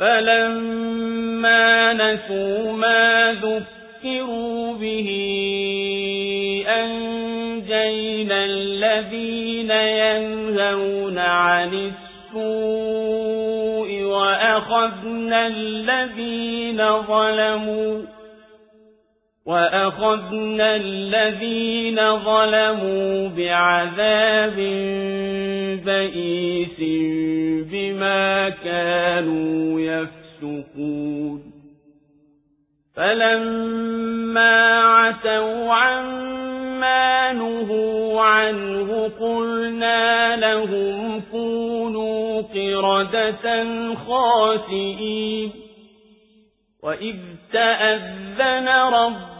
فلما نسوا ما ذكروا به أنجينا الذين ينهون عن السوء وأخذنا الذين ظلموا وأخذنا الذين ظلموا بعذاب بئيس بما كانوا يفسقون فلما عتوا عما نهوا عنه قلنا لهم كونوا قردة خاسئين وإذ تأذن ربهم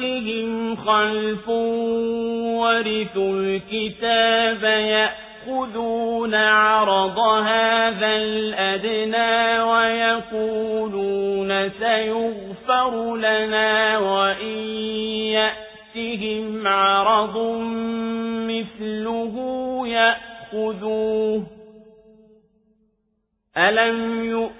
بعدهم خلف ورثوا الكتاب يأخذون عرض هذا الأدنى ويقولون سيغفر لنا وإن يأتهم عرض مثله يأخذوه ألم يؤمنوا